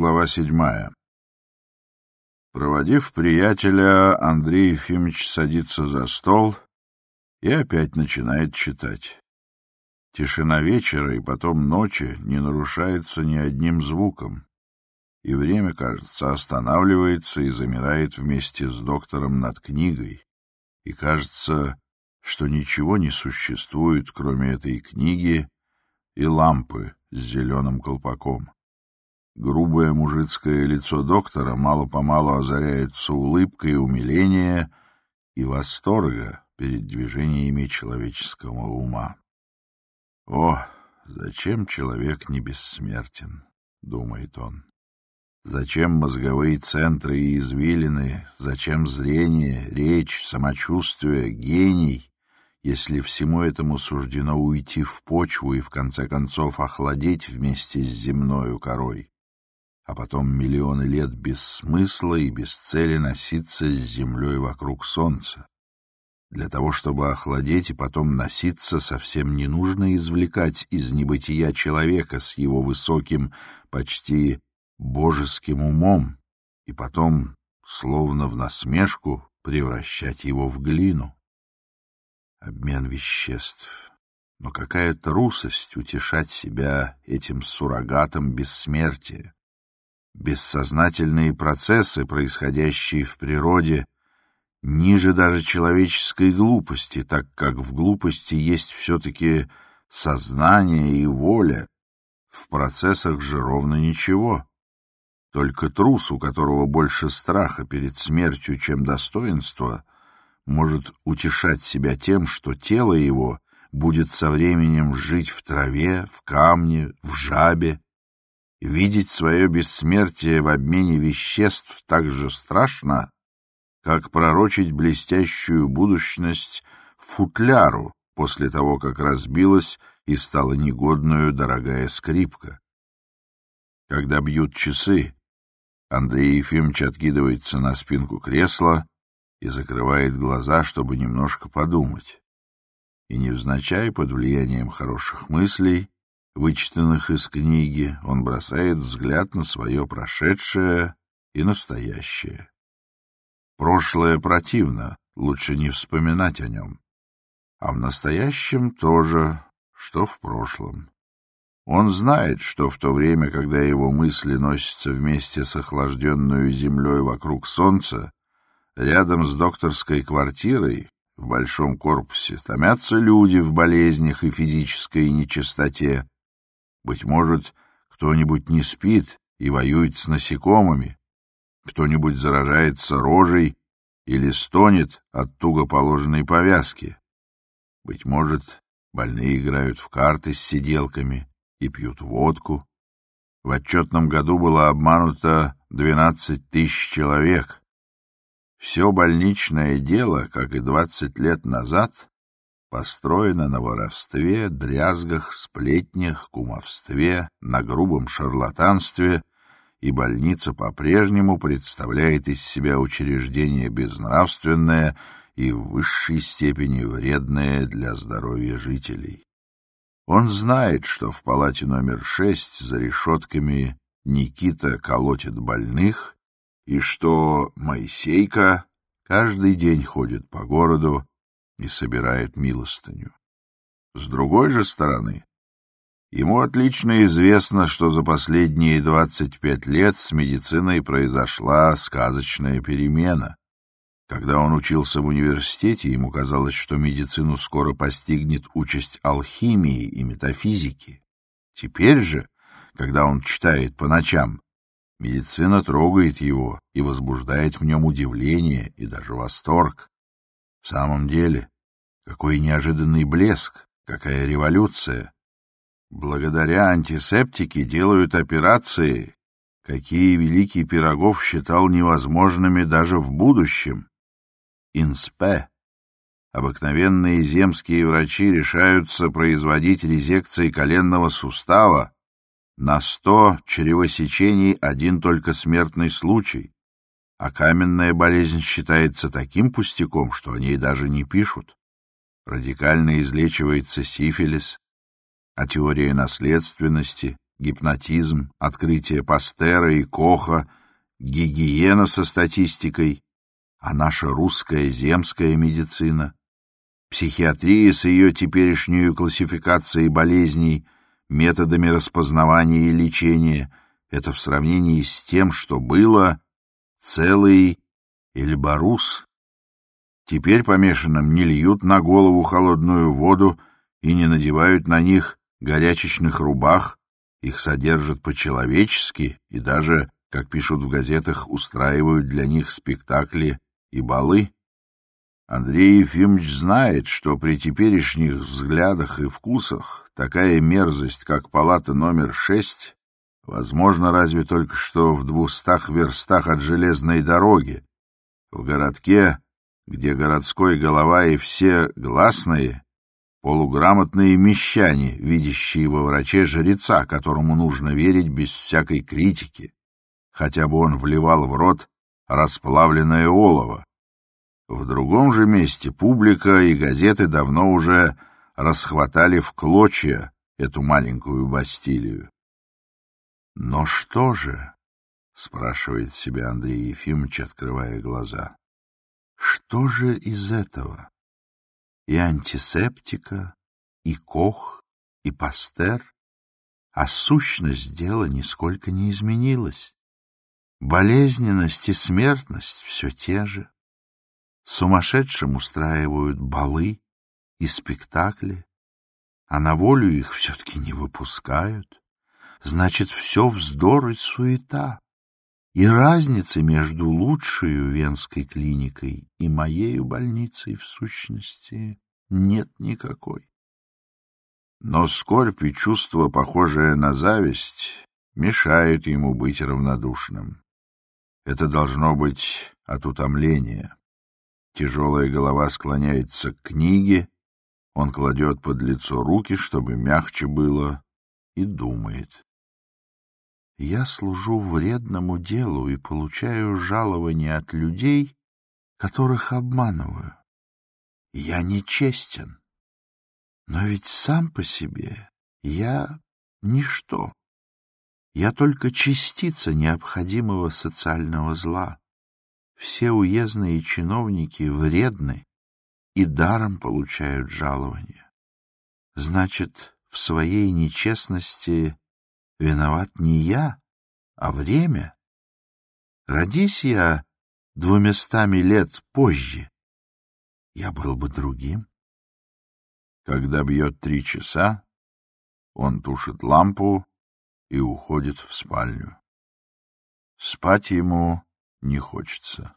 Глава седьмая. Проводив приятеля, Андрей Ефимович садится за стол и опять начинает читать. Тишина вечера и потом ночи не нарушается ни одним звуком, и время, кажется, останавливается и замирает вместе с доктором над книгой, и кажется, что ничего не существует, кроме этой книги и лампы с зеленым колпаком. Грубое мужицкое лицо доктора мало-помалу озаряется улыбкой умиления и восторга перед движениями человеческого ума. «О, зачем человек не бессмертен?» — думает он. «Зачем мозговые центры и извилины? Зачем зрение, речь, самочувствие, гений, если всему этому суждено уйти в почву и в конце концов охладеть вместе с земною корой?» А потом миллионы лет без смысла и без цели носиться с землей вокруг Солнца. Для того, чтобы охладеть и потом носиться, совсем не нужно извлекать из небытия человека с его высоким, почти божеским умом, и потом, словно в насмешку, превращать его в глину. Обмен веществ. Но какая трусость утешать себя этим суррогатом бессмертия. Бессознательные процессы, происходящие в природе, ниже даже человеческой глупости, так как в глупости есть все-таки сознание и воля. В процессах же ровно ничего. Только трус, у которого больше страха перед смертью, чем достоинства, может утешать себя тем, что тело его будет со временем жить в траве, в камне, в жабе, Видеть свое бессмертие в обмене веществ так же страшно, как пророчить блестящую будущность футляру после того, как разбилась и стала негодную дорогая скрипка. Когда бьют часы, Андрей Ефимович откидывается на спинку кресла и закрывает глаза, чтобы немножко подумать. И невзначай под влиянием хороших мыслей вычитанных из книги, он бросает взгляд на свое прошедшее и настоящее. Прошлое противно, лучше не вспоминать о нем. А в настоящем тоже, что в прошлом. Он знает, что в то время, когда его мысли носятся вместе с охлажденную землей вокруг солнца, рядом с докторской квартирой в большом корпусе томятся люди в болезнях и физической нечистоте, быть может, кто-нибудь не спит и воюет с насекомыми, кто-нибудь заражается рожей или стонет от туго положенной повязки. Быть может, больные играют в карты с сиделками и пьют водку. В отчетном году было обмануто 12 тысяч человек. Все больничное дело, как и 20 лет назад, построена на воровстве, дрязгах, сплетнях, кумовстве, на грубом шарлатанстве, и больница по-прежнему представляет из себя учреждение безнравственное и в высшей степени вредное для здоровья жителей. Он знает, что в палате номер шесть за решетками Никита колотит больных, и что Моисейка каждый день ходит по городу, и собирает милостыню. С другой же стороны, ему отлично известно, что за последние 25 лет с медициной произошла сказочная перемена. Когда он учился в университете, ему казалось, что медицину скоро постигнет участь алхимии и метафизики. Теперь же, когда он читает по ночам, медицина трогает его и возбуждает в нем удивление и даже восторг. В самом деле, какой неожиданный блеск, какая революция! Благодаря антисептике делают операции, какие Великий Пирогов считал невозможными даже в будущем. Инспе. Обыкновенные земские врачи решаются производить резекции коленного сустава. На сто чревосечений один только смертный случай а каменная болезнь считается таким пустяком, что о ней даже не пишут. Радикально излечивается сифилис, а теория наследственности, гипнотизм, открытие Пастера и Коха, гигиена со статистикой, а наша русская земская медицина, психиатрия с ее теперешней классификацией болезней, методами распознавания и лечения — это в сравнении с тем, что было целый Эльбарус. Теперь помешанным не льют на голову холодную воду и не надевают на них горячечных рубах, их содержат по-человечески и даже, как пишут в газетах, устраивают для них спектакли и балы. Андрей Ефимович знает, что при теперешних взглядах и вкусах такая мерзость, как палата номер шесть, возможно, разве только что в двухстах верстах от железной дороги, в городке, где городской голова и все гласные, полуграмотные мещане, видящие во враче жреца, которому нужно верить без всякой критики, хотя бы он вливал в рот расплавленное олово. В другом же месте публика и газеты давно уже расхватали в клочья эту маленькую Бастилию. Но что же, — спрашивает себя Андрей Ефимович, открывая глаза, — что же из этого? И антисептика, и Кох, и Пастер, а сущность дела нисколько не изменилась. Болезненность и смертность все те же. Сумасшедшим устраивают балы и спектакли, а на волю их все-таки не выпускают. Значит, все вздор и суета. И разницы между лучшей венской клиникой и моею больницей в сущности нет никакой. Но скорбь и чувство, похожее на зависть, мешают ему быть равнодушным. Это должно быть от утомления. Тяжелая голова склоняется к книге, он кладет под лицо руки, чтобы мягче было, и думает. Я служу вредному делу и получаю жалование от людей, которых обманываю. Я нечестен. Но ведь сам по себе я ничто. Я только частица необходимого социального зла. Все уездные чиновники вредны и даром получают жалование. Значит, в своей нечестности виноват не я, а время. Родись я двумястами лет позже, я был бы другим. Когда бьет три часа, он тушит лампу и уходит в спальню. Спать ему не хочется.